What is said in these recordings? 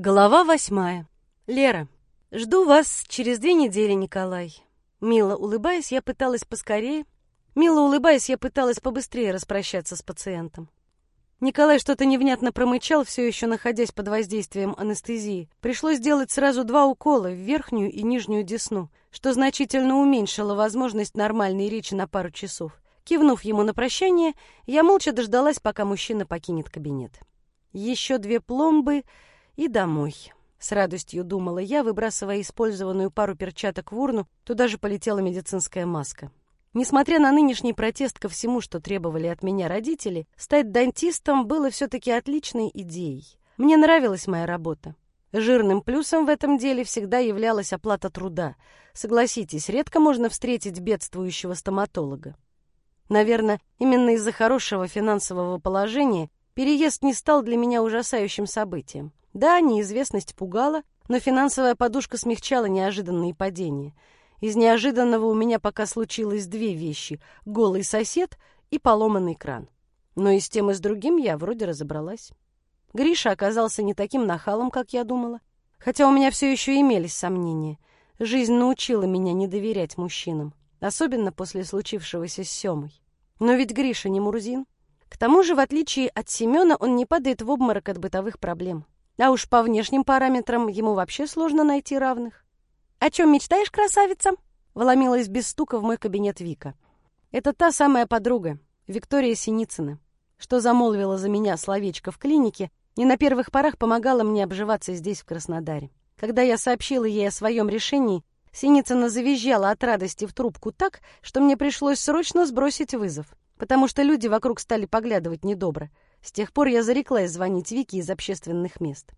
Глава восьмая. Лера. Жду вас через две недели, Николай. Мило улыбаясь, я пыталась поскорее. Мило улыбаясь, я пыталась побыстрее распрощаться с пациентом. Николай что-то невнятно промычал, все еще находясь под воздействием анестезии. Пришлось сделать сразу два укола в верхнюю и нижнюю десну, что значительно уменьшило возможность нормальной речи на пару часов. Кивнув ему на прощание, я молча дождалась, пока мужчина покинет кабинет. Еще две пломбы и домой. С радостью думала я, выбрасывая использованную пару перчаток в урну, туда же полетела медицинская маска. Несмотря на нынешний протест ко всему, что требовали от меня родители, стать дантистом было все-таки отличной идеей. Мне нравилась моя работа. Жирным плюсом в этом деле всегда являлась оплата труда. Согласитесь, редко можно встретить бедствующего стоматолога. Наверное, именно из-за хорошего финансового положения переезд не стал для меня ужасающим событием. Да, неизвестность пугала, но финансовая подушка смягчала неожиданные падения. Из неожиданного у меня пока случилось две вещи — голый сосед и поломанный кран. Но и с тем, и с другим я вроде разобралась. Гриша оказался не таким нахалом, как я думала. Хотя у меня все еще имелись сомнения. Жизнь научила меня не доверять мужчинам, особенно после случившегося с Семой. Но ведь Гриша не Мурзин. К тому же, в отличие от Семена, он не падает в обморок от бытовых проблем. А уж по внешним параметрам ему вообще сложно найти равных. «О чем мечтаешь, красавица?» — вломилась без стука в мой кабинет Вика. Это та самая подруга, Виктория Синицына, что замолвила за меня словечко в клинике и на первых порах помогала мне обживаться здесь, в Краснодаре. Когда я сообщила ей о своем решении, Синицына завизжала от радости в трубку так, что мне пришлось срочно сбросить вызов, потому что люди вокруг стали поглядывать недобро — с тех пор я зареклась звонить Вике из общественных мест.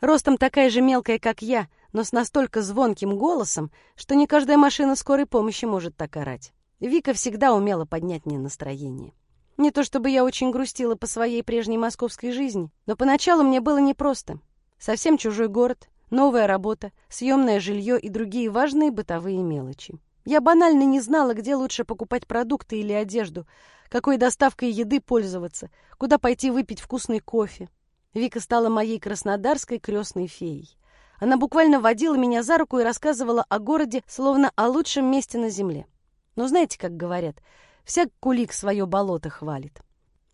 Ростом такая же мелкая, как я, но с настолько звонким голосом, что не каждая машина скорой помощи может так орать. Вика всегда умела поднять мне настроение. Не то чтобы я очень грустила по своей прежней московской жизни, но поначалу мне было непросто. Совсем чужой город, новая работа, съемное жилье и другие важные бытовые мелочи. Я банально не знала, где лучше покупать продукты или одежду, какой доставкой еды пользоваться, куда пойти выпить вкусный кофе. Вика стала моей краснодарской крестной феей. Она буквально водила меня за руку и рассказывала о городе, словно о лучшем месте на земле. Но знаете, как говорят, всяк кулик свое болото хвалит.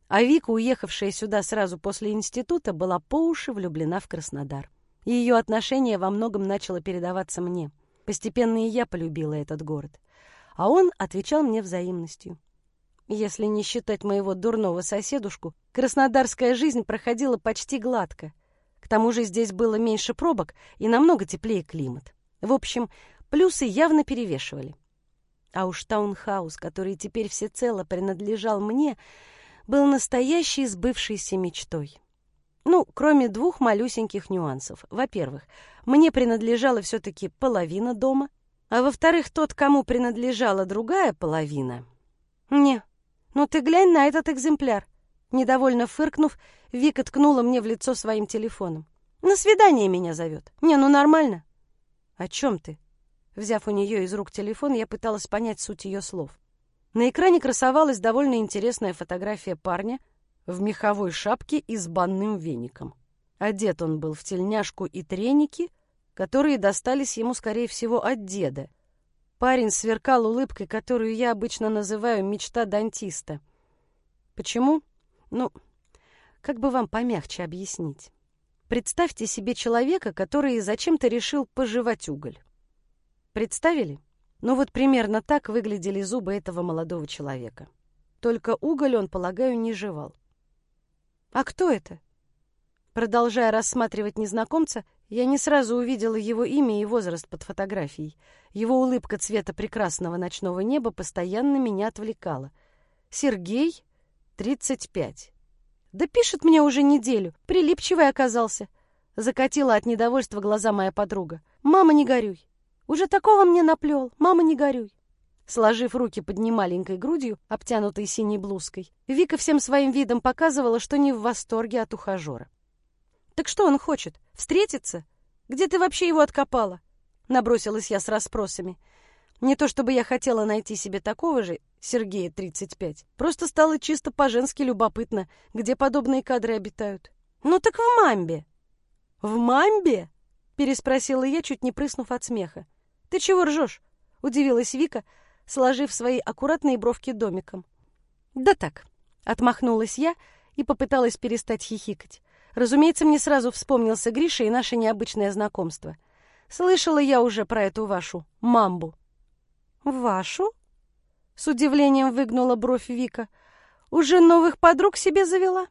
А Вика, уехавшая сюда сразу после института, была по уши влюблена в Краснодар. И ее отношение во многом начало передаваться мне. Постепенно и я полюбила этот город. А он отвечал мне взаимностью. Если не считать моего дурного соседушку, краснодарская жизнь проходила почти гладко. К тому же здесь было меньше пробок и намного теплее климат. В общем, плюсы явно перевешивали. А уж таунхаус, который теперь всецело принадлежал мне, был настоящей сбывшейся мечтой. Ну, кроме двух малюсеньких нюансов. Во-первых, мне принадлежала все-таки половина дома, а во-вторых, тот, кому принадлежала другая половина... Не, «Ну ты глянь на этот экземпляр!» Недовольно фыркнув, Вика ткнула мне в лицо своим телефоном. «На свидание меня зовет. Не, ну нормально». «О чем ты?» Взяв у нее из рук телефон, я пыталась понять суть ее слов. На экране красовалась довольно интересная фотография парня в меховой шапке и с банным веником. Одет он был в тельняшку и треники, которые достались ему, скорее всего, от деда — Парень сверкал улыбкой, которую я обычно называю «мечта дантиста». Почему? Ну, как бы вам помягче объяснить. Представьте себе человека, который зачем-то решил пожевать уголь. Представили? Ну вот примерно так выглядели зубы этого молодого человека. Только уголь он, полагаю, не жевал. «А кто это?» Продолжая рассматривать незнакомца, я не сразу увидела его имя и возраст под фотографией. Его улыбка цвета прекрасного ночного неба постоянно меня отвлекала. Сергей, 35. Да пишет мне уже неделю, прилипчивый оказался. Закатила от недовольства глаза моя подруга. Мама, не горюй. Уже такого мне наплел, мама, не горюй. Сложив руки под немаленькой грудью, обтянутой синей блузкой, Вика всем своим видом показывала, что не в восторге от ухажера. «Так что он хочет? Встретиться? Где ты вообще его откопала?» Набросилась я с расспросами. Не то чтобы я хотела найти себе такого же, Сергея, 35. Просто стало чисто по-женски любопытно, где подобные кадры обитают. «Ну так в мамбе!» «В мамбе?» — переспросила я, чуть не прыснув от смеха. «Ты чего ржешь?» — удивилась Вика, сложив свои аккуратные бровки домиком. «Да так», — отмахнулась я и попыталась перестать хихикать. Разумеется, мне сразу вспомнился Гриша и наше необычное знакомство. Слышала я уже про эту вашу мамбу. «Вашу?» — с удивлением выгнула бровь Вика. «Уже новых подруг себе завела?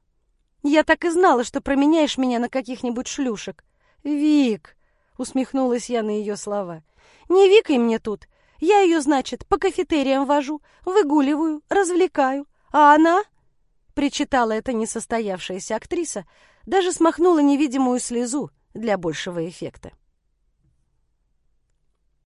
Я так и знала, что променяешь меня на каких-нибудь шлюшек». «Вик!» — усмехнулась я на ее слова. «Не Викой мне тут. Я ее, значит, по кафетериям вожу, выгуливаю, развлекаю. А она...» — причитала эта несостоявшаяся актриса, даже смахнула невидимую слезу для большего эффекта.